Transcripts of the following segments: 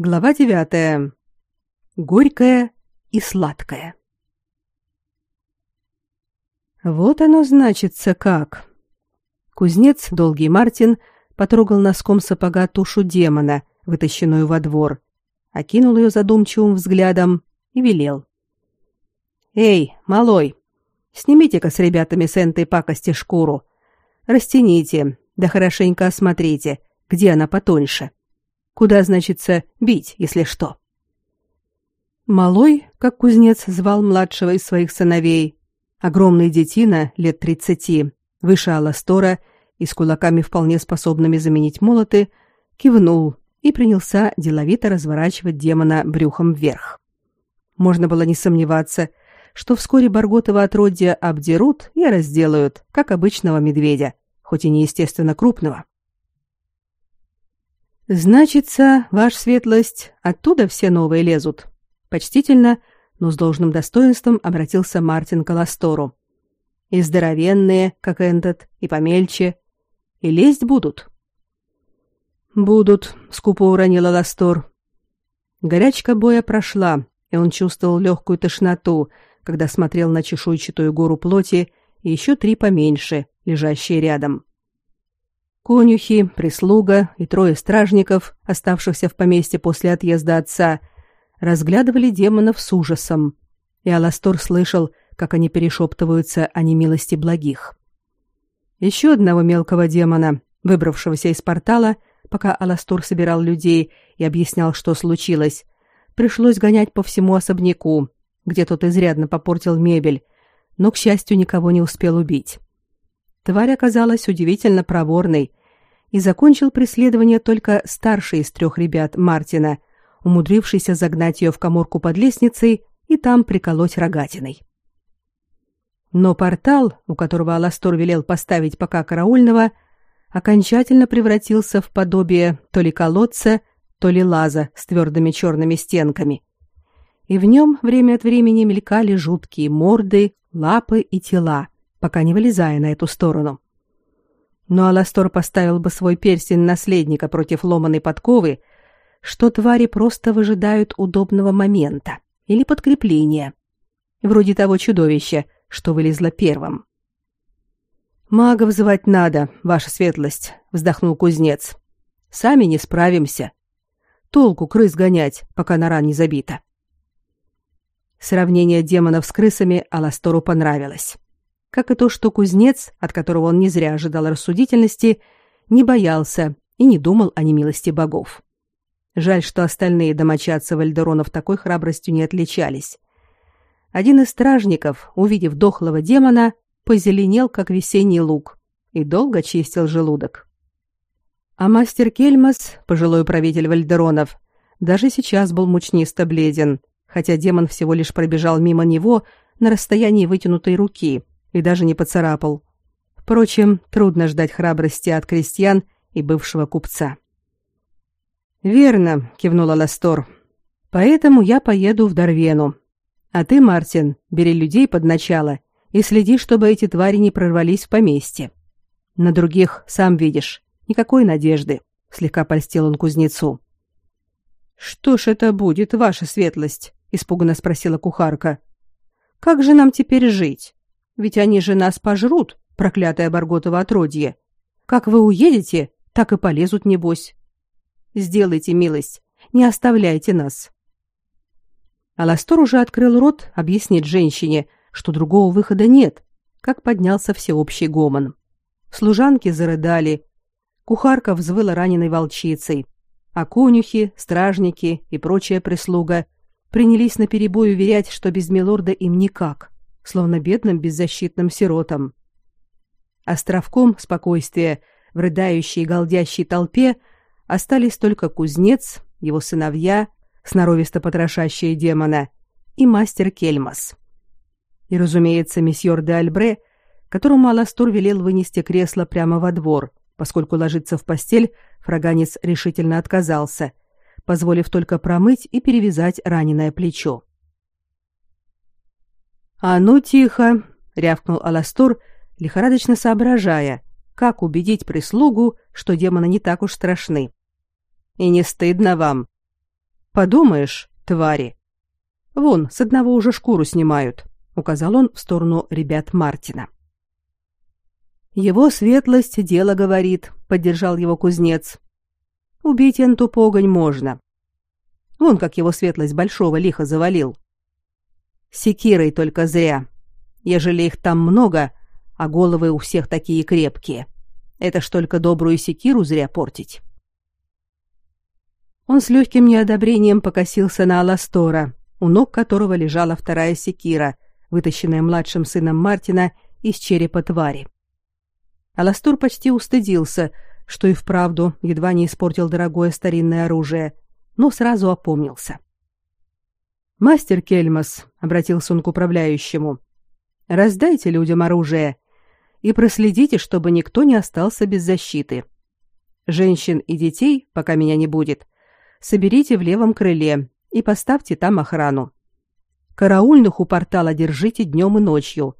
Глава девятая. Горькое и сладкое. Вот оно значится как. Кузнец Долгий Мартин потрогал носком сапога тушу демона, вытащенную во двор, окинул ее задумчивым взглядом и велел: "Эй, малой, снимите-ка с ребятами с этой пакости шкуру, растяните, да хорошенько осмотрите, где она потоньше". Куда, значится, бить, если что? Малой, как кузнец звал младшего из своих сыновей, огромный детина лет тридцати, выше Аластора и с кулаками вполне способными заменить молоты, кивнул и принялся деловито разворачивать демона брюхом вверх. Можно было не сомневаться, что вскоре Барготова отродья обдерут и разделают, как обычного медведя, хоть и неестественно крупного. Значится, ваш светлость, оттуда все новые лезут. Почтительно, но с должным достоинством обратился Мартин к Аластору. И здоровенные, как этот, и помельче, и лезть будут. Будут, скупо уронил Аластор. Горячка боя прошла, и он чувствовал легкую тошноту, когда смотрел на чешуйчатую гору плоти и еще три поменьше, лежащие рядом. Конюхи, прислуга и трое стражников, оставшихся в поместье после отъезда отца, разглядывали демонов с ужасом, и Аластор слышал, как они перешептываются о немилости благих. Еще одного мелкого демона, выбравшегося из портала, пока Аластор собирал людей и объяснял, что случилось, пришлось гонять по всему особняку, где тот изрядно попортил мебель, но, к счастью, никого не успел убить. Тварь оказалась удивительно проворной и закончил преследование только старший из трех ребят Мартина, умудрившийся загнать ее в каморку под лестницей и там приколоть рогатиной. Но портал, у которого Аластор велел поставить пока караульного, окончательно превратился в подобие то ли колодца, то ли лаза с твердыми черными стенками. И в нем время от времени мелькали жуткие морды, лапы и тела, пока не вылезая на эту сторону. Но Аластор поставил бы свой перстень наследника против ломаной подковы, что твари просто выжидают удобного момента или подкрепления, вроде того чудовища, что вылезло первым. «Мага вызывать надо, ваша светлость», — вздохнул кузнец. «Сами не справимся. Толку крыс гонять, пока нора не забита». Сравнение демонов с крысами Аластору понравилось как и то, что кузнец, от которого он не зря ожидал рассудительности, не боялся и не думал о немилости богов. Жаль, что остальные домочадцы Вальдеронов такой храбростью не отличались. Один из стражников, увидев дохлого демона, позеленел, как весенний лук, и долго чистил желудок. А мастер Кельмас, пожилой правитель Вальдеронов, даже сейчас был мучнисто бледен, хотя демон всего лишь пробежал мимо него на расстоянии вытянутой руки, и даже не поцарапал. Впрочем, трудно ждать храбрости от крестьян и бывшего купца. «Верно», — кивнула Ластор. «Поэтому я поеду в Дарвену. А ты, Мартин, бери людей под начало и следи, чтобы эти твари не прорвались в поместье. На других, сам видишь, никакой надежды», — слегка польстил он кузнецу. «Что ж это будет, ваша светлость?» — испуганно спросила кухарка. «Как же нам теперь жить? Ведь они же нас пожрут, проклятое Барготово отродье. Как вы уедете, так и полезут небось. Сделайте милость, не оставляйте нас. Аластор уже открыл рот объяснить женщине, что другого выхода нет, как поднялся всеобщий гомон. Служанки зарыдали, кухарка взвыла раненой волчицей, а конюхи, стражники и прочая прислуга принялись наперебой уверять, что без милорда им никак словно бедным беззащитным сиротам. Островком спокойствия в рыдающей и голдящей толпе остались только кузнец, его сыновья, сноровисто потрошащие демона, и мастер Кельмас. И, разумеется, месьеор де Альбре, которому Аластор велел вынести кресло прямо во двор, поскольку ложиться в постель фраганец решительно отказался, позволив только промыть и перевязать раненое плечо. «А ну тихо!» — рявкнул Аластор, лихорадочно соображая, как убедить прислугу, что демоны не так уж страшны. «И не стыдно вам?» Подумаешь, твари. Вон, с одного уже шкуру снимают, указал он в сторону ребят Мартина. Его светлость дело говорит, поддержал его кузнец. Убить энту погонь можно. Вон как его светлость большого лиха завалил. Секирой только зря. Ежели их там много, а головы у всех такие крепкие. Это ж только добрую секиру зря портить. Он с легким неодобрением покосился на Аластора, у ног которого лежала вторая секира, вытащенная младшим сыном Мартина из черепа твари. Аластор почти устыдился, что и вправду едва не испортил дорогое старинное оружие, но сразу опомнился. «Мастер Кельмас», — обратился он к управляющему, — «раздайте людям оружие и проследите, чтобы никто не остался без защиты. Женщин и детей, пока меня не будет, соберите в левом крыле и поставьте там охрану. Караульных у портала держите днем и ночью.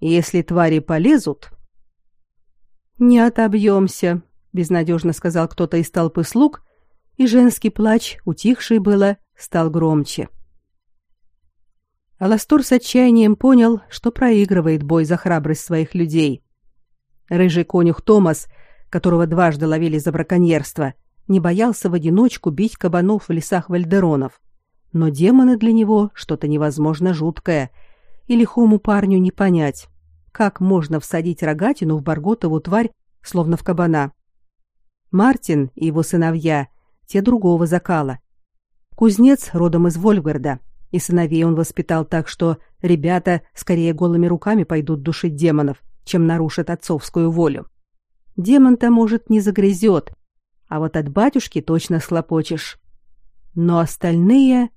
Если твари полезут...» «Не отобьемся», — безнадежно сказал кто-то из толпы слуг, и женский плач, утихший было, стал громче. Аластор с отчаянием понял, что проигрывает бой за храбрость своих людей. Рыжий конюх Томас, которого дважды ловили за браконьерство, не боялся в одиночку бить кабанов в лесах Вальдеронов. Но демоны для него что-то невозможно жуткое, и лихому парню не понять, как можно всадить рогатину в Барготову тварь, словно в кабана. Мартин и его сыновья, те другого закала. Кузнец родом из Вольфгарда, и сыновей он воспитал так, что ребята скорее голыми руками пойдут душить демонов, чем нарушат отцовскую волю. Демон-то, может, не загрызет, а вот от батюшки точно схлопочешь. Но остальные...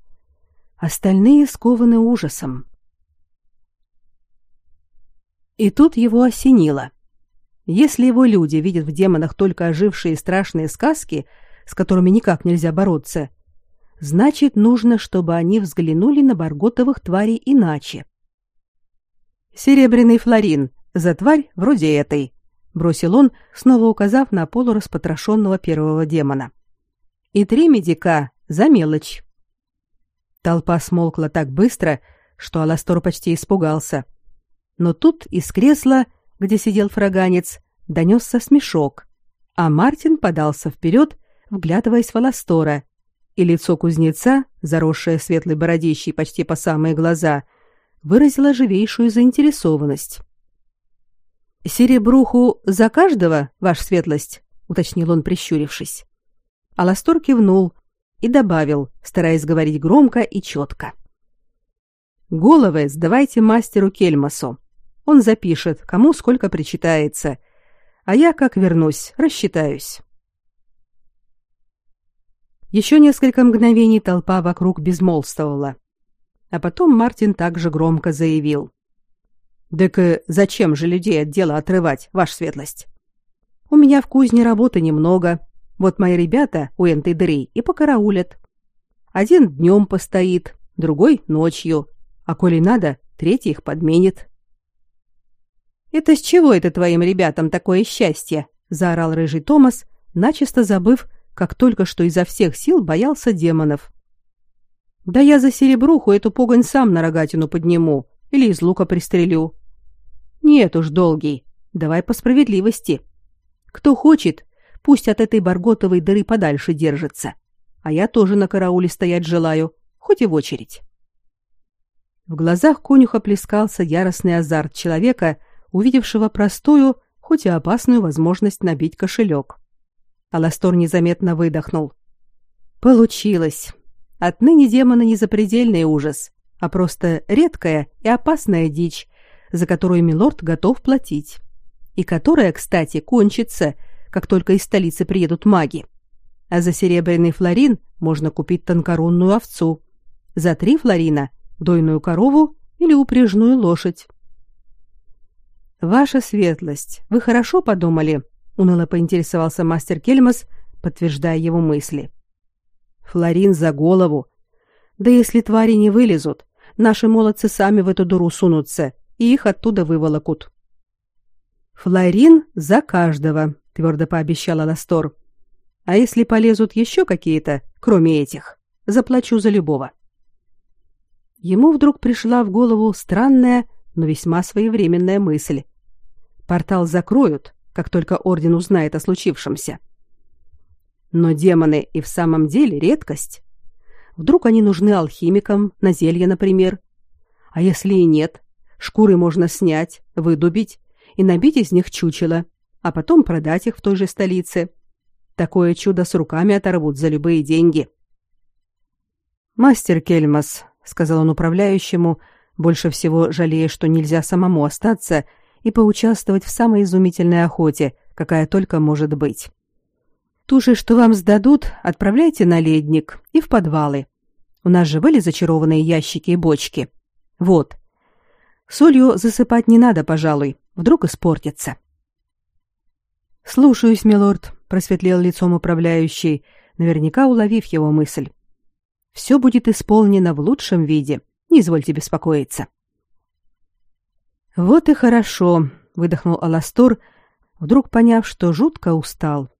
Остальные скованы ужасом. И тут его осенило. Если его люди видят в демонах только ожившие страшные сказки, с которыми никак нельзя бороться, значит, нужно, чтобы они взглянули на барготовых тварей иначе. Серебряный флорин за тварь вроде этой, бросил он, снова указав на полураспотрошенного первого демона. И три медика за мелочь. Толпа смолкла так быстро, что Аластор почти испугался. — но тут из кресла, где сидел фраганец, донесся смешок, а Мартин подался вперед, вглядываясь в Аластора, и лицо кузнеца, заросшее светлой бородищей почти по самые глаза, выразило живейшую заинтересованность. «Серебруху за каждого, ваша светлость?» — уточнил он, прищурившись. Аластор кивнул и добавил, стараясь говорить громко и четко. «Головы сдавайте мастеру Кельмасу. Он запишет, кому сколько причитается. А я, как вернусь, рассчитаюсь. Еще несколько мгновений толпа вокруг безмолвствовала. А потом Мартин также громко заявил. «Так э, зачем же людей от дела отрывать, ваша светлость? У меня в кузне работы немного. Вот мои ребята у энтой дыры и покараулят. Один днем постоит, другой ночью, а коли надо, третий их подменит. Это с чего это твоим ребятам такое счастье? заорал рыжий Томас, начисто забыв, как только что изо всех сил боялся демонов. Да я за серебруху эту погонь сам на рогатину подниму или из лука пристрелю. Нет уж, долгий, давай по справедливости. Кто хочет, пусть от этой барготовой дыры подальше держится. А я тоже на карауле стоять желаю, хоть и в очередь. В глазах конюха плескался яростный азарт человека, увидевшего простую, хоть и опасную возможность набить кошелек. Аластор незаметно выдохнул. Получилось. Отныне демоны не запредельный ужас, а просто редкая и опасная дичь, за которую милорд готов платить. И которая, кстати, кончится, как только из столицы приедут маги. А за серебряный флорин можно купить тонкорунную овцу. За три флорина – дойную корову или упряжную лошадь. Ваша светлость, вы хорошо подумали? Уныло поинтересовался мастер Кельмас, подтверждая его мысли. Флорин за голову. Да если твари не вылезут, наши молодцы сами в эту дуру сунутся и их оттуда выволокут. Флорин за каждого, твердо пообещала Ластор. А если полезут еще какие-то, кроме этих, Заплачу за любого. Ему вдруг пришла в голову странная, но весьма своевременная мысль. Портал закроют, как только орден узнает о случившемся. Но демоны и в самом деле редкость. Вдруг они нужны алхимикам, на зелье, например. А если и нет, шкуры можно снять, выдубить и набить из них чучело, а потом продать их в той же столице. Такое чудо с руками оторвут за любые деньги. Мастер Кельмас, сказал он управляющему, больше всего жалея, что нельзя самому остаться и поучаствовать в самой изумительной охоте, какая только может быть. Туши, что вам сдадут, отправляйте на ледник и в подвалы. У нас же были зачарованные ящики и бочки. Вот. Солью засыпать не надо, пожалуй, вдруг испортится. Слушаюсь, милорд, просветлел лицом управляющий, наверняка уловив его мысль. Все будет исполнено в лучшем виде. Не извольте беспокоиться. Вот и хорошо, выдохнул Аластор, вдруг поняв, что жутко устал.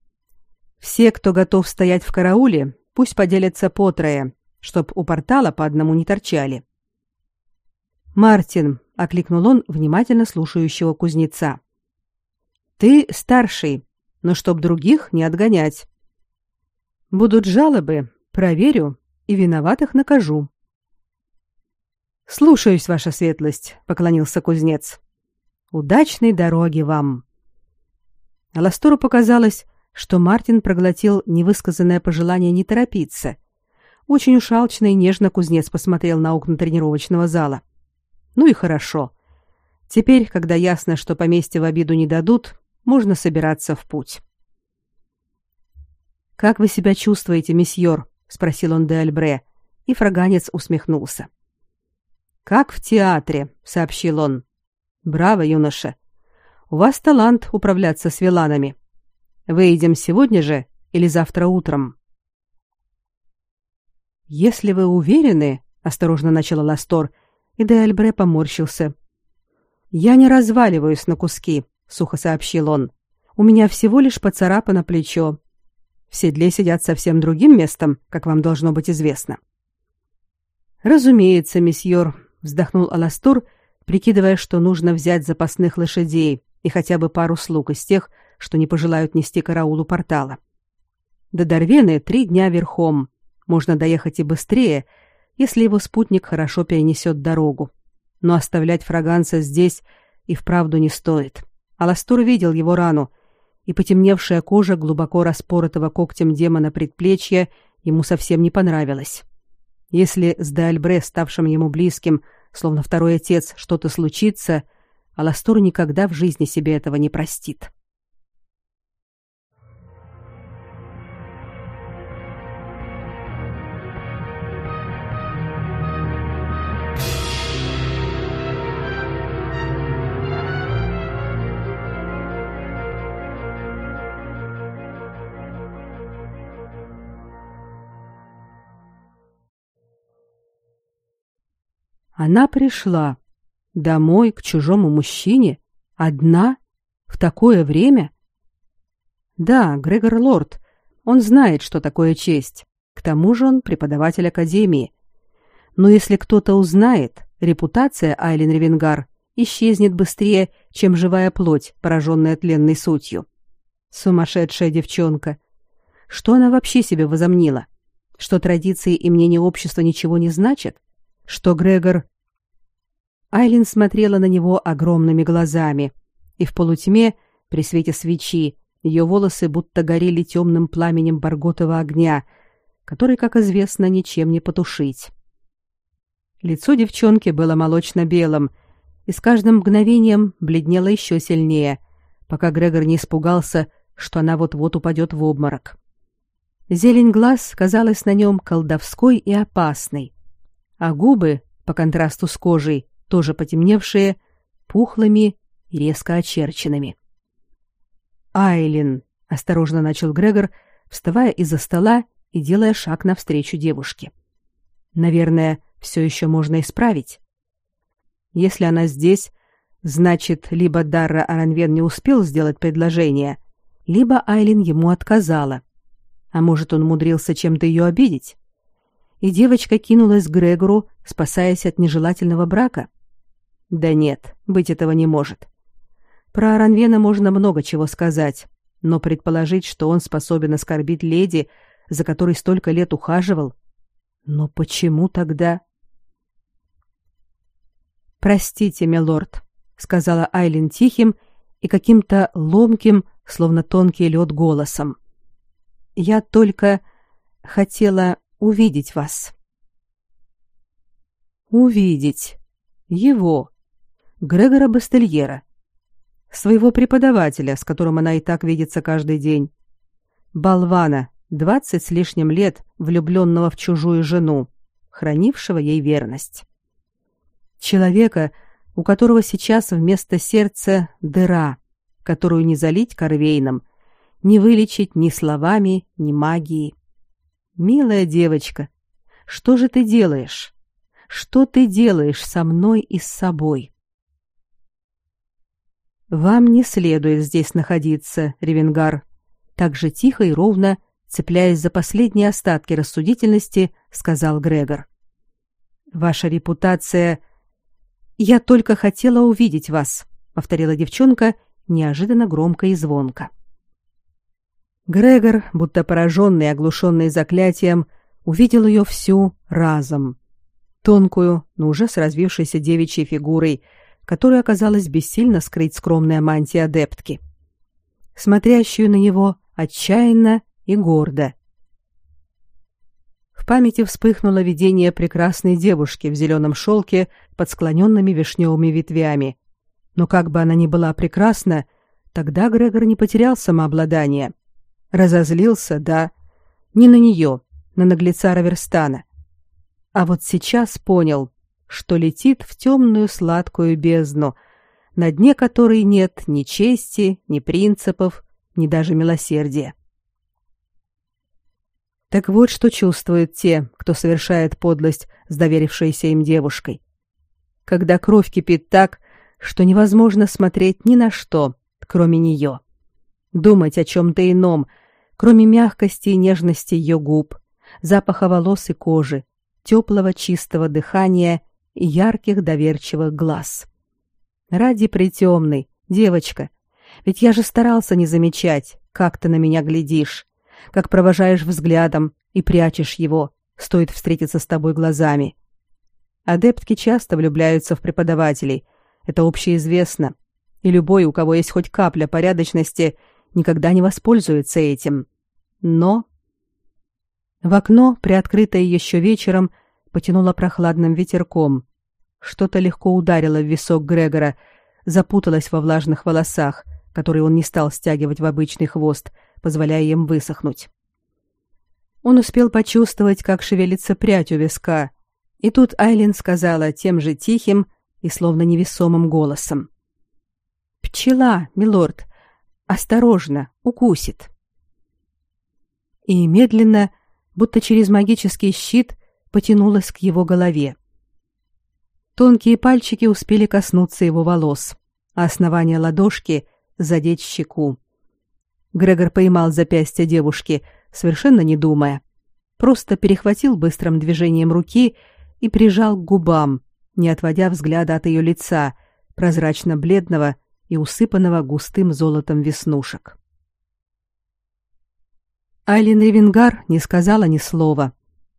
Все, кто готов стоять в карауле, пусть поделятся по трое, чтоб у портала по одному не торчали. Мартин, окликнул он внимательно слушающего кузнеца. Ты старший, но чтоб других не отгонять. Будут жалобы, проверю и виноватых накажу. Слушаюсь, ваша светлость, поклонился кузнец. Удачной дороги вам. Аластору показалось, что Мартин проглотил невысказанное пожелание не торопиться. Очень уж алчно и нежно кузнец посмотрел на окна тренировочного зала. Ну и хорошо. Теперь, когда ясно, что поместье в обиду не дадут, можно собираться в путь. Как вы себя чувствуете, месьеор? спросил он де Альбре, и фраганец усмехнулся. Как в театре, сообщил он. Браво, юноша. У вас талант управляться с виланами. Выйдем сегодня же или завтра утром? Если вы уверены, осторожно начала Ластор, и де Альбре поморщился. Я не разваливаюсь на куски, сухо сообщил он. У меня всего лишь поцарапано плечо. В седле сидят совсем другим местом, как вам должно быть известно. Разумеется, месьеор, вздохнул Аластур, прикидывая, что нужно взять запасных лошадей и хотя бы пару слуг из тех, что не пожелают нести караулу портала. До Дарвены три дня верхом. Можно доехать и быстрее, если его спутник хорошо перенесет дорогу. Но оставлять фраганца здесь и вправду не стоит. Аластур видел его рану, и потемневшая кожа глубоко распоротого когтем демона предплечья ему совсем не понравилась. Если с Дальбре, ставшим ему близким, словно второй отец, что-то случится, Аластор никогда в жизни себе этого не простит. Она пришла домой к чужому мужчине одна в такое время? Да, Грегор Лорд. Он знает, что такое честь. К тому же он преподаватель академии. Но если кто-то узнает, репутация Айлин Ревенгар исчезнет быстрее, чем живая плоть, пораженная тленной сутью. Сумасшедшая девчонка. Что она вообще себе возомнила? Что традиции и мнения общества ничего не значат? Что Грегор Айлин смотрела на него огромными глазами, и в полутьме, при свете свечи, ее волосы будто горели темным пламенем барготового огня, который, как известно, ничем не потушить. Лицо девчонки было молочно-белым, и с каждым мгновением бледнело еще сильнее, пока Грегор не испугался, что она вот-вот упадет в обморок. Зелень глаз казалась на нем колдовской и опасной, а губы, по контрасту с кожей, тоже потемневшие, пухлыми и резко очерченными. «Айлин», — осторожно начал Грегор, вставая из-за стола и делая шаг навстречу девушке. «Наверное, все еще можно исправить. Если она здесь, значит, либо Дарра Аранвен не успел сделать предложение, либо Айлин ему отказала. А может, он умудрился чем-то ее обидеть? И девочка кинулась к Грегору, спасаясь от нежелательного брака? Да нет, быть этого не может. Про Аранвена можно много чего сказать, но предположить, что он способен оскорбить леди, за которой столько лет ухаживал. Но почему тогда? Простите, милорд, сказала Айлин тихим и каким-то ломким, словно тонкий лед голосом. Я только хотела увидеть вас. Увидеть его, Грегора Бастельера, своего преподавателя, с которым она и так видится каждый день. Болвана, двадцать с лишним лет, влюбленного в чужую жену, хранившего ей верность. Человека, у которого сейчас вместо сердца дыра, которую не залить корвейном, не вылечить ни словами, ни магией. Милая девочка, что же ты делаешь? Что ты делаешь со мной и с собой? Вам не следует здесь находиться, Ревенгар, так же тихо и ровно, цепляясь за последние остатки рассудительности, сказал Грегор. Ваша репутация Я только хотела увидеть вас, повторила девчонка неожиданно громко и звонко. Грегор, будто пораженный и оглушенный заклятием, увидел ее всю разом. Тонкую, но уже с развившейся девичьей фигурой, которую оказалось бессильно скрыть скромная мантия адептки. Смотрящую на него отчаянно и гордо. В памяти вспыхнуло видение прекрасной девушки в зеленом шелке под склоненными вишневыми ветвями. Но как бы она ни была прекрасна, тогда Грегор не потерял самообладание. Разозлился, да, не на нее, на наглеца Раверстана. А вот сейчас понял, что летит в темную сладкую бездну, на дне которой нет ни чести, ни принципов, ни даже милосердия. Так вот, что чувствуют те, кто совершает подлость с доверившейся им девушкой. Когда кровь кипит так, что невозможно смотреть ни на что, кроме нее думать о чем-то ином, кроме мягкости и нежности ее губ, запаха волос и кожи, теплого чистого дыхания и ярких доверчивых глаз. Ради притемной, девочка, ведь я же старался не замечать, как ты на меня глядишь, как провожаешь взглядом и прячешь его, стоит встретиться с тобой глазами. Адептки часто влюбляются в преподавателей, это общеизвестно, и любой, у кого есть хоть капля порядочности, никогда не воспользуется этим. Но в окно, приоткрытое еще вечером, потянуло прохладным ветерком. Что-то легко ударило в висок Грегора, запуталось во влажных волосах, которые он не стал стягивать в обычный хвост, позволяя им высохнуть. Он успел почувствовать, как шевелится прядь у виска, и тут Айлин сказала тем же тихим и словно невесомым голосом: "Пчела, милорд, Осторожно, укусит. И медленно, будто через магический щит, потянулась к его голове. Тонкие пальчики успели коснуться его волос, а основание ладошки задеть щеку. Грегор поймал запястье девушки, совершенно не думая. Просто перехватил быстрым движением руки и прижал к губам, не отводя взгляда от ее лица, прозрачно-бледного и усыпанного густым золотом веснушек. Айлин Ревенгар не сказала ни слова,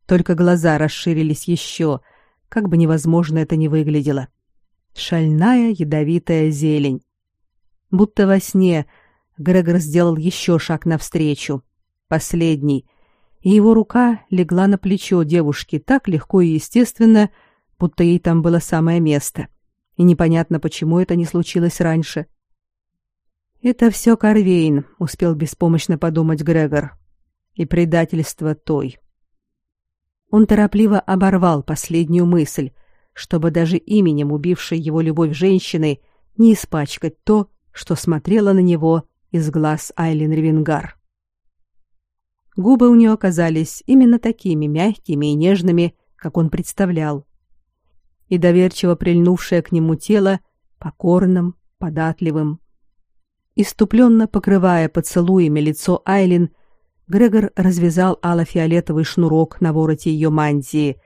только глаза расширились еще, как бы невозможно это ни выглядело. Шальная ядовитая зелень. Будто во сне Грегор сделал еще шаг навстречу, последний, и его рука легла на плечо девушки так легко и естественно, будто ей там было самое место — и непонятно, почему это не случилось раньше. Это все Карвейн, успел беспомощно подумать Грегор. И предательство той. Он торопливо оборвал последнюю мысль, чтобы даже именем убившей его любовь женщины не испачкать то, что смотрело на него из глаз Айлин Ревенгар. Губы у нее оказались именно такими мягкими и нежными, как он представлял и доверчиво прильнувшее к нему тело покорным, податливым. Иступленно покрывая поцелуями лицо Айлин, Грегор развязал ало-фиолетовый шнурок на вороте ее мантии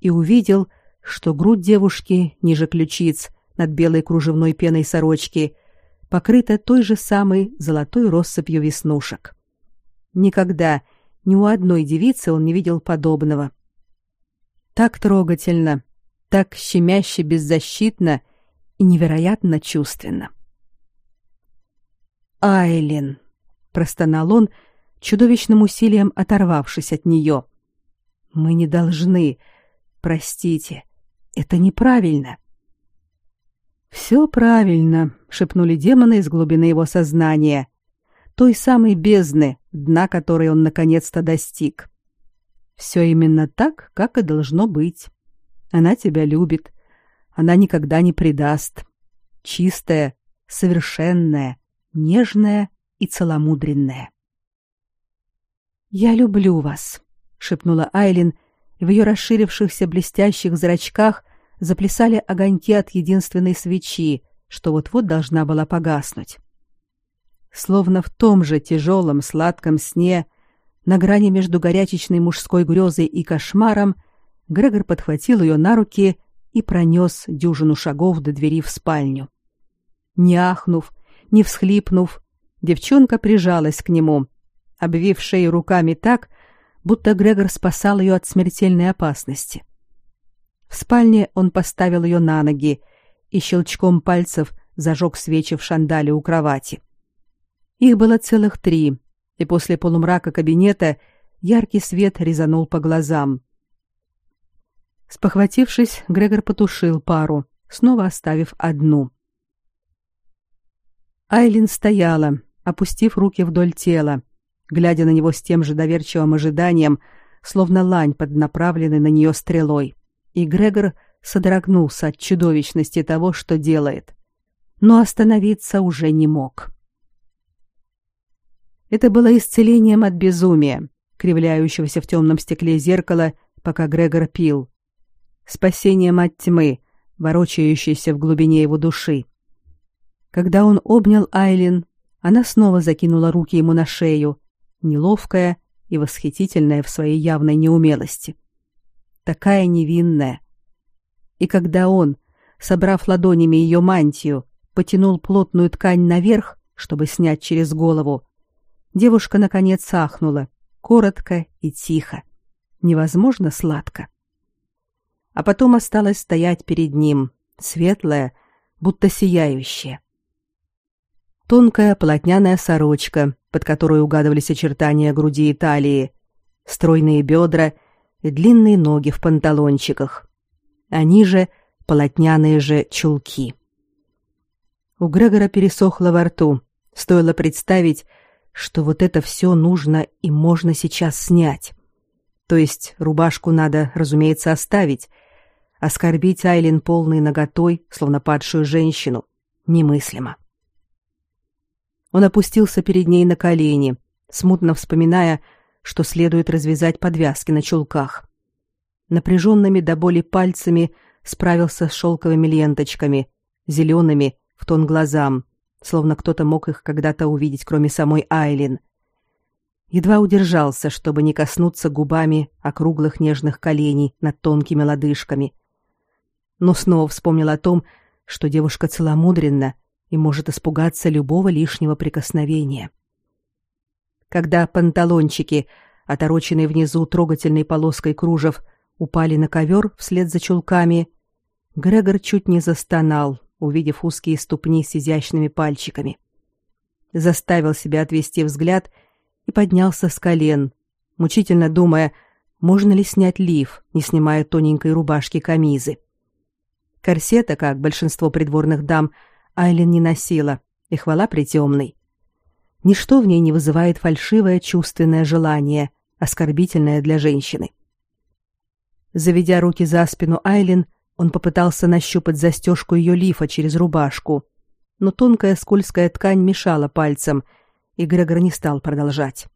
и увидел, что грудь девушки ниже ключиц над белой кружевной пеной сорочки покрыта той же самой золотой россыпью веснушек. Никогда ни у одной девицы он не видел подобного. Так трогательно, так щемяще беззащитно и невероятно чувственно. «Айлин!» — простонал он, чудовищным усилием оторвавшись от нее. «Мы не должны. Простите. Это неправильно». «Все правильно», — шепнули демоны из глубины его сознания, той самой бездны, дна которой он наконец-то достиг. «Все именно так, как и должно быть. Она тебя любит. Она никогда не предаст. Чистая, совершенная, нежная и целомудренная. «Я люблю вас», — шепнула Айлин, и в ее расширившихся блестящих зрачках заплясали огоньки от единственной свечи, что вот-вот должна была погаснуть. Словно в том же тяжелом сладком сне, на грани между горячечной мужской грезой и кошмаром, Грегор подхватил ее на руки и пронес дюжину шагов до двери в спальню. Не ахнув, не всхлипнув, девчонка прижалась к нему, обвив шею руками так, будто Грегор спасал ее от смертельной опасности. В спальне он поставил ее на ноги и щелчком пальцев зажег свечи в шандале у кровати. Их было целых три, и после полумрака кабинета яркий свет резанул по глазам. Спохватившись, Грегор потушил пару, снова оставив одну. Айлин стояла, опустив руки вдоль тела, глядя на него с тем же доверчивым ожиданием, словно лань под направленной на нее стрелой. И Грегор содрогнулся от чудовищности того, что делает, но остановиться уже не мог. Это было исцелением от безумия, кривляющегося в темном стекле зеркала, пока Грегор пил спасением от тьмы, ворочающейся в глубине его души. Когда он обнял Айлин, она снова закинула руки ему на шею, неловкая и восхитительная в своей явной неумелости. Такая невинная. И когда он, собрав ладонями ее мантию, потянул плотную ткань наверх, чтобы снять через голову, девушка наконец ахнула, коротко и тихо. Невозможно сладко а потом осталась стоять перед ним, светлая, будто сияющая. Тонкая полотняная сорочка, под которой угадывались очертания груди и талии, стройные бедра и длинные ноги в панталончиках. Они же полотняные же чулки. У Грегора пересохло во рту. Стоило представить, что вот это все нужно и можно сейчас снять. То есть рубашку надо, разумеется, оставить, Оскорбить Айлин полной наготой, словно падшую женщину, немыслимо. Он опустился перед ней на колени, смутно вспоминая, что следует развязать подвязки на чулках. Напряженными до боли пальцами справился с шелковыми ленточками, зелеными, в тон глазам, словно кто-то мог их когда-то увидеть, кроме самой Айлин. Едва удержался, чтобы не коснуться губами округлых нежных коленей над тонкими лодыжками — но снова вспомнил о том, что девушка целомудренна и может испугаться любого лишнего прикосновения. Когда панталончики, отороченные внизу трогательной полоской кружев, упали на ковер вслед за чулками, Грегор чуть не застонал, увидев узкие ступни с изящными пальчиками. Заставил себя отвести взгляд и поднялся с колен, мучительно думая, можно ли снять лиф, не снимая тоненькой рубашки камизы. Корсета, как большинство придворных дам, Айлин не носила, и хвала притемной. Ничто в ней не вызывает фальшивое чувственное желание, оскорбительное для женщины. Заведя руки за спину Айлин, он попытался нащупать застежку ее лифа через рубашку, но тонкая скользкая ткань мешала пальцам, и Грегор не стал продолжать.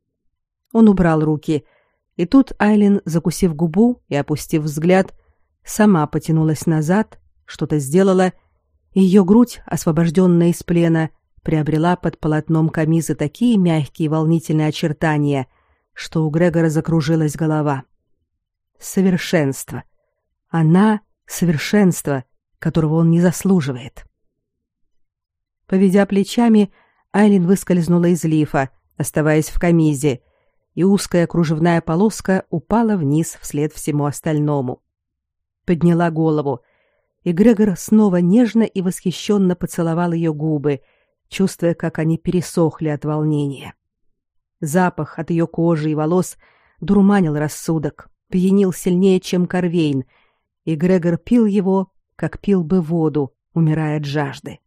Он убрал руки, и тут Айлин, закусив губу и опустив взгляд, сама потянулась назад что-то сделала, и ее грудь, освобожденная из плена, приобрела под полотном камизы такие мягкие волнительные очертания, что у Грегора закружилась голова. Совершенство. Она — совершенство, которого он не заслуживает. Поведя плечами, Айлин выскользнула из лифа, оставаясь в камизе, и узкая кружевная полоска упала вниз вслед всему остальному. Подняла голову, и Грегор снова нежно и восхищенно поцеловал ее губы, чувствуя, как они пересохли от волнения. Запах от ее кожи и волос дурманил рассудок, пьянил сильнее, чем корвейн, и Грегор пил его, как пил бы воду, умирая от жажды.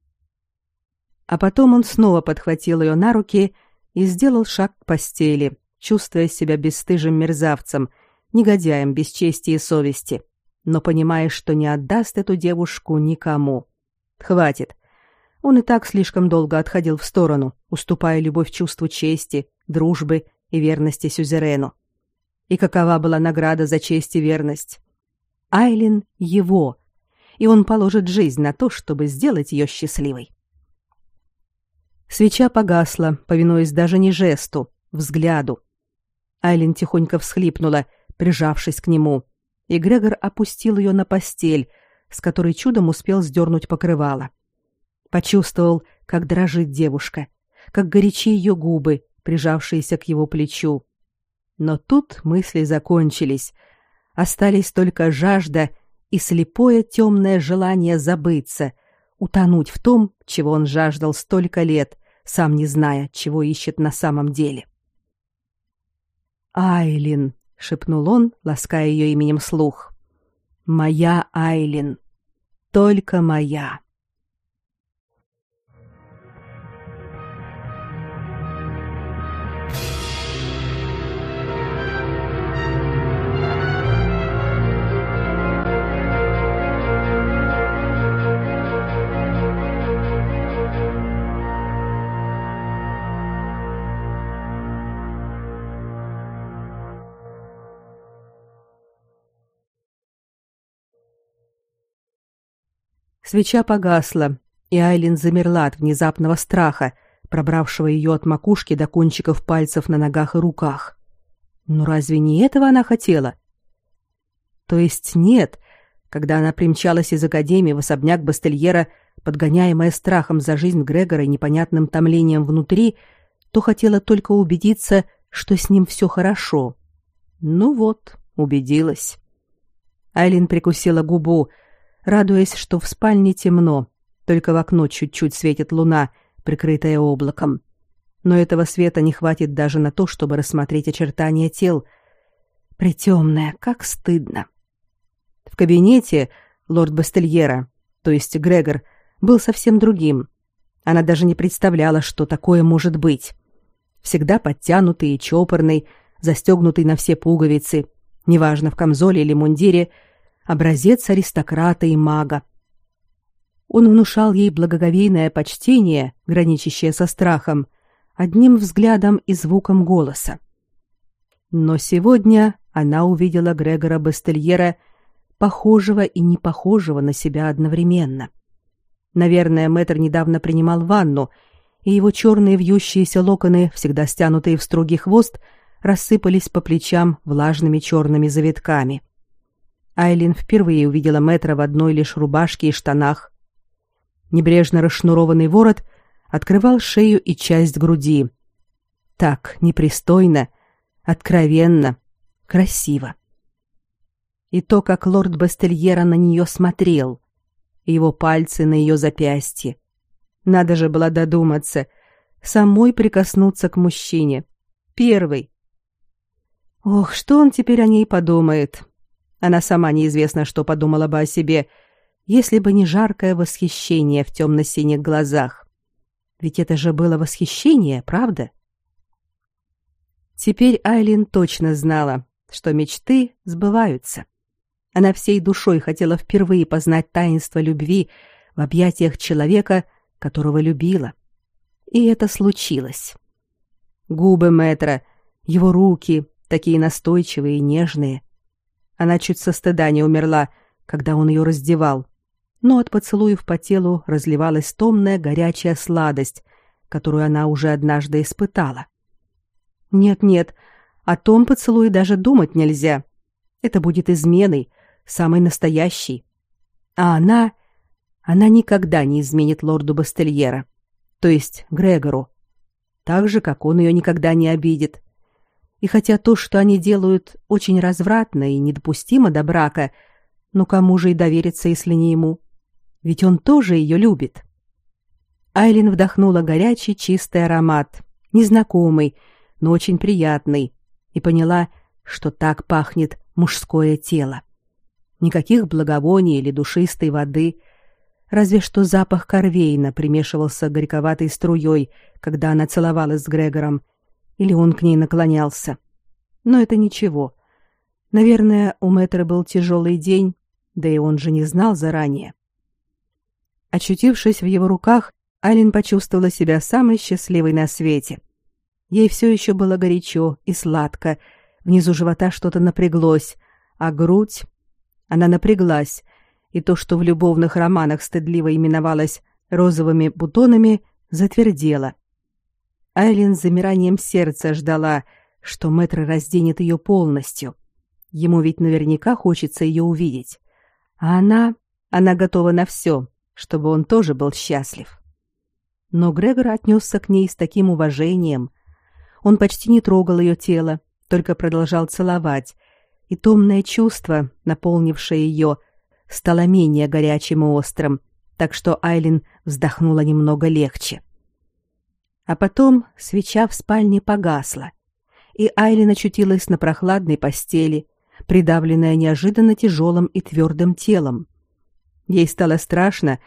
А потом он снова подхватил ее на руки и сделал шаг к постели, чувствуя себя бесстыжим мерзавцем, негодяем без чести и совести, но понимая, что не отдаст эту девушку никому. Хватит. Он и так слишком долго отходил в сторону, уступая любовь чувству чести, дружбы и верности сюзерену. И какова была награда за честь и верность? Айлин его, и он положит жизнь на то, чтобы сделать ее счастливой. Свеча погасла, повинуясь даже не жесту, взгляду. Айлин тихонько всхлипнула, прижавшись к нему, и Грегор опустил ее на постель, с которой чудом успел сдернуть покрывало. Почувствовал, как дрожит девушка, как горячи ее губы, прижавшиеся к его плечу. Но тут мысли закончились. Остались только жажда и слепое темное желание забыться, утонуть в том, чего он жаждал столько лет, сам не зная, чего ищет на самом деле. «Айлин», — шепнул он, лаская ее именем слух. «Моя Айлин, только моя». Свеча погасла, и Айлин замерла от внезапного страха, пробравшего ее от макушки до кончиков пальцев на ногах и руках. Но разве не этого она хотела? То есть нет, когда она примчалась из академии в особняк Бастельера, подгоняемая страхом за жизнь Грегора и непонятным томлением внутри, то хотела только убедиться, что с ним все хорошо. Ну вот, убедилась. Айлин прикусила губу, радуясь, что в спальне темно, только в окно чуть-чуть светит луна, прикрытая облаком. Но этого света не хватит даже на то, чтобы рассмотреть очертания тел. Притемное, как стыдно. В кабинете лорд Бастельера, то есть Грегор, был совсем другим. Она даже не представляла, что такое может быть. Всегда подтянутый и чопорный, застегнутый на все пуговицы, неважно в камзоле или мундире — образец аристократа и мага. Он внушал ей благоговейное почтение, граничащее со страхом, одним взглядом и звуком голоса. Но сегодня она увидела Грегора Бастельера, похожего и не похожего на себя одновременно. Наверное, мэтр недавно принимал ванну, и его черные вьющиеся локоны, всегда стянутые в строгий хвост, рассыпались по плечам влажными черными завитками. — Айлин впервые увидела Мэтра в одной лишь рубашке и штанах. Небрежно расшнурованный ворот открывал шею и часть груди. Так, непристойно, откровенно, красиво. И то, как лорд Бастельера на нее смотрел, его пальцы на ее запястье. Надо же было додуматься, самой прикоснуться к мужчине. Первый. Ох, что он теперь о ней подумает? Она сама неизвестно, что подумала бы о себе, если бы не жаркое восхищение в темно-синих глазах. Ведь это же было восхищение, правда? Теперь Айлин точно знала, что мечты сбываются. Она всей душой хотела впервые познать таинство любви в объятиях человека, которого любила. И это случилось. Губы Мэтра, его руки, такие настойчивые и нежные, она чуть со стыда не умерла, когда он ее раздевал. Но от поцелуев по телу разливалась томная горячая сладость, которую она уже однажды испытала. Нет-нет, О том поцелуе даже думать нельзя. Это будет изменой, самой настоящей. А она... Она никогда не изменит лорду Бастельера, то есть Грегору. Так же, как он ее никогда не обидит. И хотя то, что они делают, очень развратно и недопустимо до брака, но кому же и довериться, если не ему? Ведь он тоже ее любит. Айлин вдохнула горячий чистый аромат, незнакомый, но очень приятный, и поняла, что так пахнет мужское тело. Никаких благовоний или душистой воды, разве что запах корвейна примешивался горьковатой струей, когда она целовалась с Грегором, или он к ней наклонялся. Но это ничего. Наверное, у Мэтра был тяжелый день, да и он же не знал заранее. Очутившись в его руках, Алин почувствовала себя самой счастливой на свете. Ей все еще было горячо и сладко, внизу живота что-то напряглось, а грудь... Она напряглась, и то, что в любовных романах стыдливо именовалось розовыми бутонами, затвердело. Айлин с замиранием сердца ждала, что мэтр разденет ее полностью. Ему ведь наверняка хочется ее увидеть. А она... она готова на все, чтобы он тоже был счастлив. Но Грегор отнесся к ней с таким уважением. Он почти не трогал ее тело, только продолжал целовать, и томное чувство, наполнившее ее, стало менее горячим и острым, так что Айлин вздохнула немного легче. А потом свеча в спальне погасла, и Айлин очутилась на прохладной постели, придавленная неожиданно тяжелым и твердым телом. Ей стало страшно,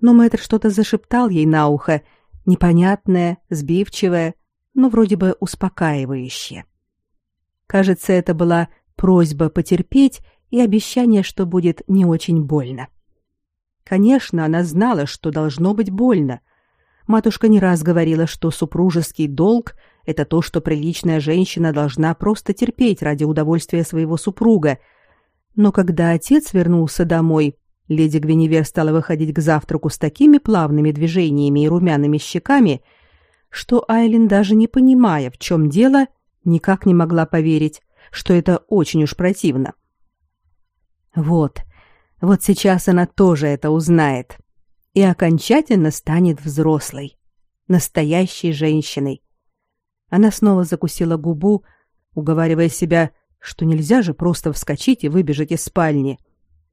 но мэтр что-то зашептал ей на ухо, непонятное, сбивчивое, но вроде бы успокаивающее. Кажется, это была просьба потерпеть и обещание, что будет не очень больно. Конечно, она знала, что должно быть больно. Матушка не раз говорила, что супружеский долг — это то, что приличная женщина должна просто терпеть ради удовольствия своего супруга. Но когда отец вернулся домой, Леди Гвиневер стала выходить к завтраку с такими плавными движениями и румяными щеками, что Айлин, даже не понимая, в чем дело, никак не могла поверить, что это очень уж противно. Вот, вот сейчас она тоже это узнает и окончательно станет взрослой, настоящей женщиной. Она снова закусила губу, уговаривая себя, что нельзя же просто вскочить и выбежать из спальни.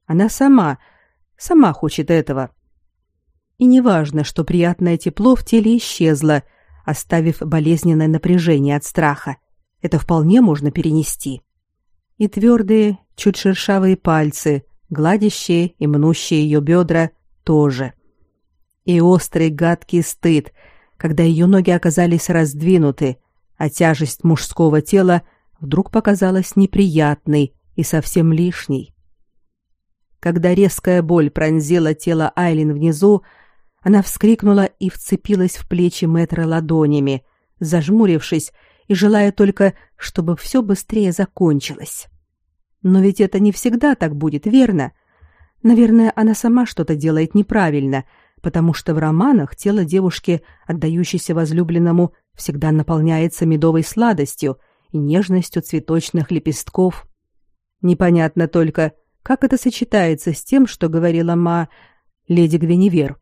Она сама Сама хочет этого. И неважно, что приятное тепло в теле исчезло, оставив болезненное напряжение от страха. Это вполне можно перенести. И твердые, чуть шершавые пальцы, гладящие и мнущие ее бедра, тоже. И острый гадкий стыд, когда ее ноги оказались раздвинуты, а тяжесть мужского тела вдруг показалась неприятной и совсем лишней. Когда резкая боль пронзила тело Айлин внизу, она вскрикнула и вцепилась в плечи Мэтра ладонями, зажмурившись и желая только, чтобы все быстрее закончилось. Но ведь это не всегда так будет, верно? Наверное, она сама что-то делает неправильно, потому что в романах тело девушки, отдающейся возлюбленному, всегда наполняется медовой сладостью и нежностью цветочных лепестков. Непонятно только, как это сочетается с тем, что говорила Ма леди Гвиневер?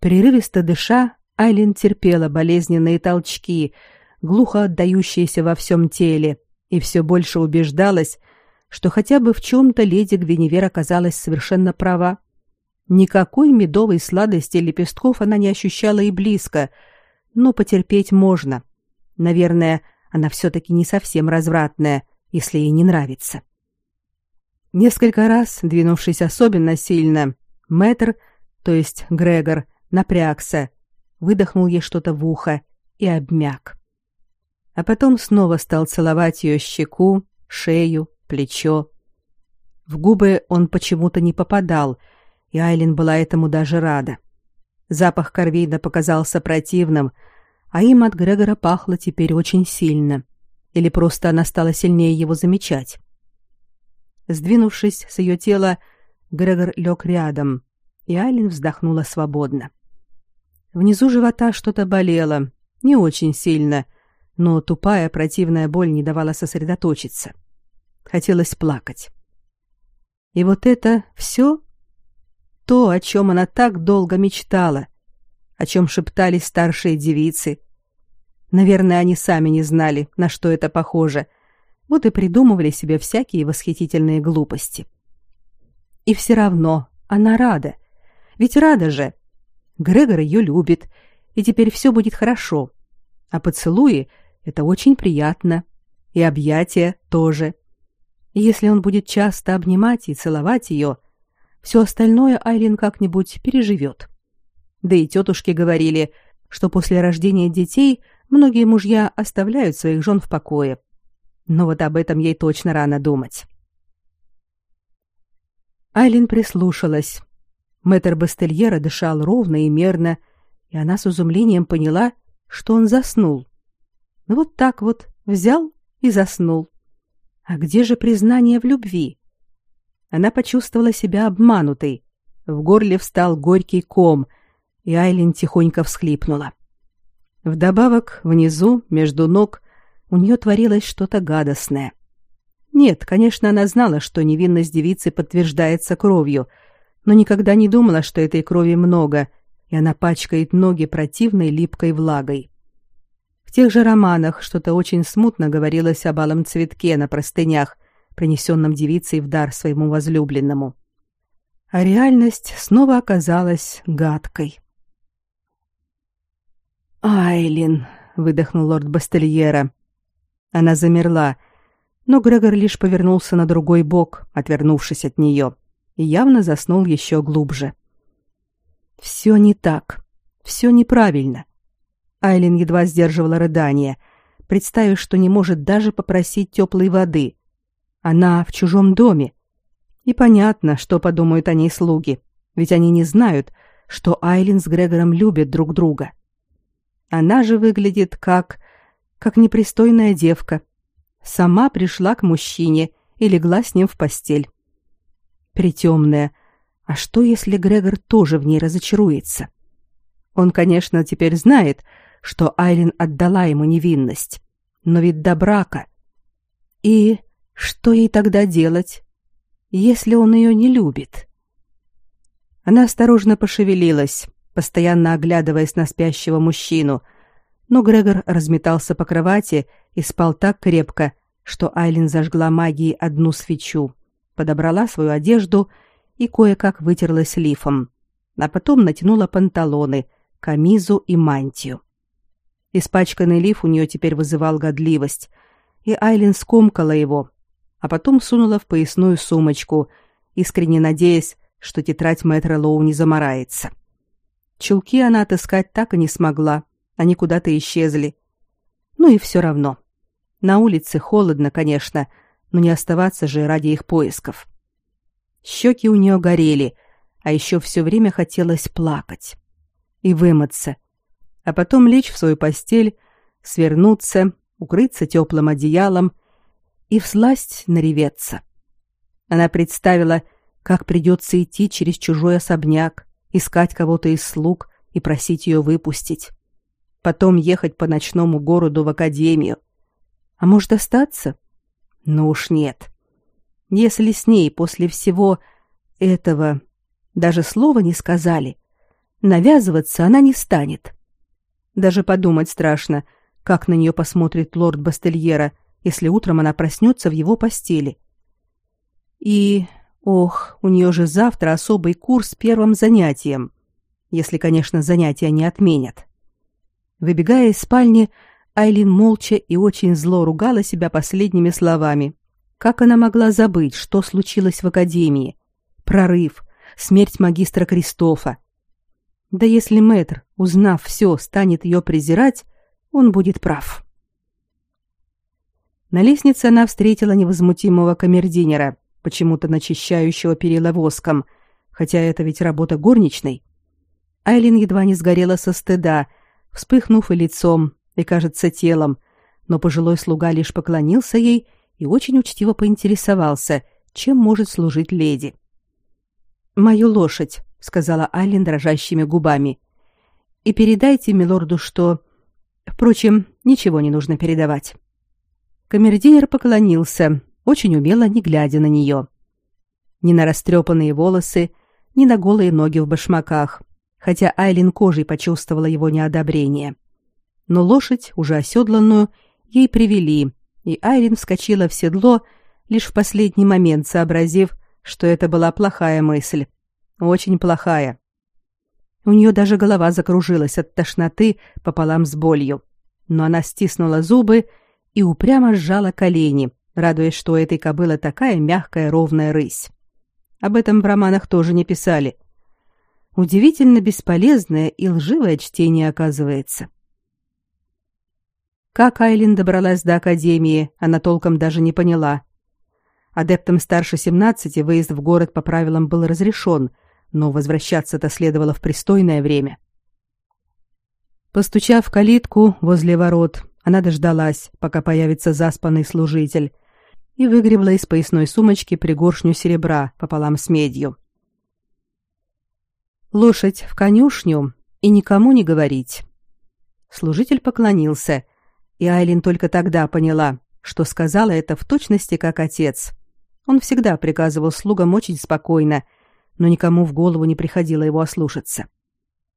Прерывисто дыша, Айлин терпела болезненные толчки, глухо отдающиеся во всем теле, и все больше убеждалась, что хотя бы в чем-то леди Гвиневер оказалась совершенно права. Никакой медовой сладости лепестков она не ощущала и близко, но потерпеть можно. Наверное, она все-таки не совсем развратная, если ей не нравится. Несколько раз, двинувшись особенно сильно, Мэтр, то есть Грегор, напрягся, выдохнул ей что-то в ухо и обмяк. А потом снова стал целовать ее щеку, шею, плечо. В губы он почему-то не попадал, и Айлин была этому даже рада. Запах корвейна показался противным, а им от Грегора пахло теперь очень сильно. Или просто она стала сильнее его замечать. Сдвинувшись с ее тела, Грегор лег рядом, и Айлин вздохнула свободно. Внизу живота что-то болело, не очень сильно, но тупая противная боль не давала сосредоточиться. Хотелось плакать. И вот это все то, о чем она так долго мечтала, о чем шептались старшие девицы. Наверное, они сами не знали, на что это похоже, вот и придумывали себе всякие восхитительные глупости. И все равно она рада. Ведь рада же. Грегор ее любит, и теперь все будет хорошо. А поцелуи — это очень приятно. И объятия тоже. И если он будет часто обнимать и целовать ее, все остальное Айлин как-нибудь переживет. Да и тетушки говорили, что после рождения детей многие мужья оставляют своих жен в покое. Но вот об этом ей точно рано думать. Айлин прислушалась. Мэтр Бастельера дышал ровно и мерно, и она с изумлением поняла, что он заснул. Ну вот так вот взял и заснул. А где же признание в любви? Она почувствовала себя обманутой. В горле встал горький ком, и Айлин тихонько всхлипнула. Вдобавок, внизу, между ног, у нее творилось что-то гадостное. Нет, конечно, она знала, что невинность девицы подтверждается кровью, но никогда не думала, что этой крови много, и она пачкает ноги противной липкой влагой. В тех же романах что-то очень смутно говорилось о балом цветке на простынях, принесенном девицей в дар своему возлюбленному. А реальность снова оказалась гадкой. «Айлин», — выдохнул лорд Бастельера. Она замерла, но Грегор лишь повернулся на другой бок, отвернувшись от нее, и явно заснул еще глубже. Все не так, все неправильно. Айлин едва сдерживала рыдание, представив, что не может даже попросить теплой воды. Она в чужом доме. И понятно, что подумают о ней слуги, ведь они не знают, что Айлин с Грегором любят друг друга. Она же выглядит как... как непристойная девка. Сама пришла к мужчине и легла с ним в постель. Притемная. А что, если Грегор тоже в ней разочаруется? Он, конечно, теперь знает, что Айлин отдала ему невинность. Но ведь до брака. И что ей тогда делать, если он ее не любит? Она осторожно пошевелилась, постоянно оглядываясь на спящего мужчину, но Грегор разметался по кровати и спал так крепко, что Айлин зажгла магией одну свечу, подобрала свою одежду и кое-как вытерлась лифом, а потом натянула панталоны, камизу и мантию. Испачканный лиф у нее теперь вызывал годливость, и Айлин скомкала его, а потом сунула в поясную сумочку, искренне надеясь, что тетрадь мэтра Лоу не замарается. Чулки она отыскать так и не смогла, они куда-то исчезли. Ну и все равно. На улице холодно, конечно, но не оставаться же ради их поисков. Щеки у нее горели, а еще все время хотелось плакать и вымыться — а потом лечь в свою постель, свернуться, укрыться теплым одеялом и всласть нареветься. Она представила, как придется идти через чужой особняк, искать кого-то из слуг и просить ее выпустить. Потом ехать по ночному городу в академию. А может остаться? Ну уж нет. Если с ней после всего этого даже слова не сказали, навязываться она не станет. Даже подумать страшно, как на нее посмотрит лорд Бастельера, если утром она проснется в его постели. И, ох, у нее же завтра особый курс первым занятием. Если, конечно, занятия не отменят. Выбегая из спальни, Айлин молча и очень зло ругала себя последними словами. Как она могла забыть, что случилось в академии? Прорыв, смерть магистра Кристофа, да если мэтр, узнав все, станет ее презирать, он будет прав. На лестнице она встретила невозмутимого камердинера, почему-то начищающего перила воском, хотя это ведь работа горничной. Айлин едва не сгорела со стыда, вспыхнув и лицом, и, кажется, телом, но пожилой слуга лишь поклонился ей и очень учтиво поинтересовался, чем может служить леди. «Мою лошадь», сказала Аллен дрожащими губами. И передайте милорду, что Впрочем, Ничего не нужно передавать. Камердинер поклонился, очень умело, не глядя на нее. Ни на растрепанные волосы, ни на голые ноги в башмаках, хотя Айлин кожей почувствовала его неодобрение. Но лошадь, уже оседланную, ей привели, и Айлин вскочила в седло, лишь в последний момент сообразив, что это была плохая мысль. Очень плохая. У нее даже голова закружилась от тошноты пополам с болью. Но она стиснула зубы и упрямо сжала колени, радуясь, что у этой кобылы такая мягкая ровная рысь. Об этом в романах тоже не писали. Удивительно бесполезное и лживое чтение оказывается. Как Айлин добралась до академии, она толком даже не поняла. Адептам старше 17 выезд в город по правилам был разрешен, но возвращаться-то следовало в пристойное время. Постучав в калитку возле ворот, она дождалась, пока появится заспанный служитель, и выгребла из поясной сумочки пригоршню серебра пополам с медью. Лошадь в конюшню и никому не говорить. Служитель поклонился, и Айлин только тогда поняла, что сказала это в точности как отец. Он всегда приказывал слугам очень спокойно, но никому в голову не приходило его ослушаться.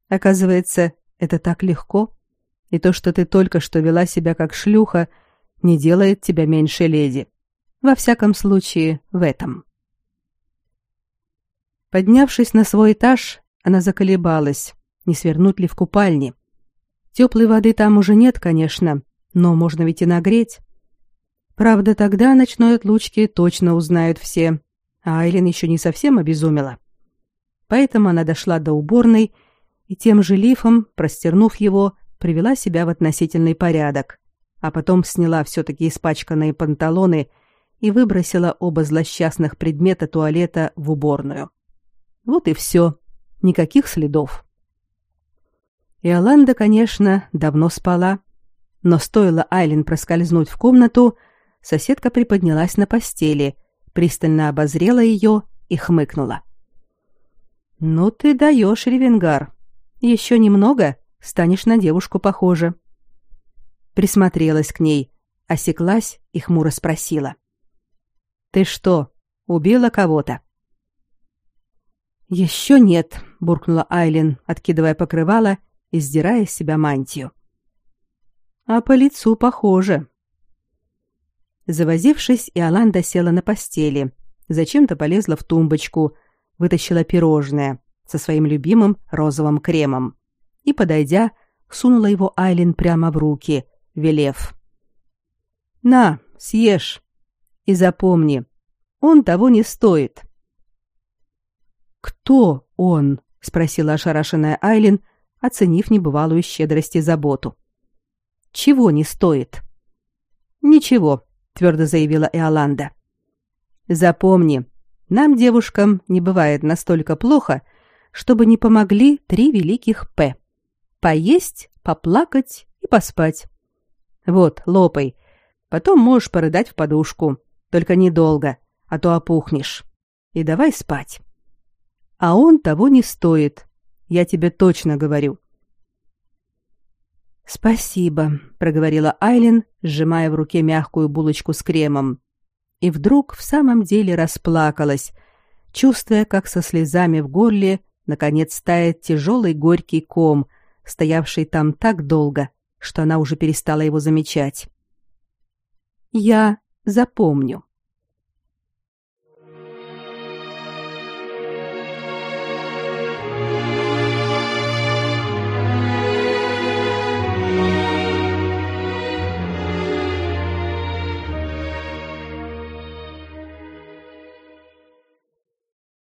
Оказывается, это так легко, и то, что ты только что вела себя как шлюха, не делает тебя меньше леди. Во всяком случае, в этом. Поднявшись на свой этаж, она заколебалась, не свернуть ли в купальни. Теплой воды там уже нет, конечно, но можно ведь и нагреть. Правда, тогда ночной отлучки точно узнают все, а Айлин еще не совсем обезумела. Поэтому она дошла до уборной и тем же лифом, простернув его, привела себя в относительный порядок, а потом сняла все-таки испачканные панталоны и выбросила оба злосчастных предмета туалета в уборную. Вот и все. Никаких следов. Иоланда, конечно, давно спала, но стоило Айлин проскользнуть в комнату, соседка приподнялась на постели, пристально обозрела ее и хмыкнула. «Ну ты даешь, Ревенгар. Еще немного, станешь на девушку похожа». Присмотрелась к ней, осеклась и хмуро спросила. Ты что, убила кого-то? Еще нет, буркнула Айлин, откидывая покрывало и сдирая с себя мантию. А по лицу похоже. Завозившись, Иоланда села на постели, зачем-то полезла в тумбочку, вытащила пирожное со своим любимым розовым кремом и, подойдя, сунула его Айлин прямо в руки, велев: "На, съешь. И запомни, он того не стоит. Кто он? спросила ошарашенная Айлин, оценив небывалую щедрость и заботу. Чего не стоит? Ничего, твердо заявила Иоланда. Запомни, нам, девушкам, не бывает настолько плохо, чтобы не помогли три великих П. Поесть, поплакать и поспать. Вот, лопай. Потом можешь порыдать в подушку. Только недолго, а то опухнешь. И давай спать. А он того не стоит. Я тебе точно говорю. Спасибо, проговорила Айлин, сжимая в руке мягкую булочку с кремом. И вдруг в самом деле расплакалась, чувствуя, как со слезами в горле наконец тает тяжелый горький ком, стоявший там так долго, что она уже перестала его замечать. Я запомню.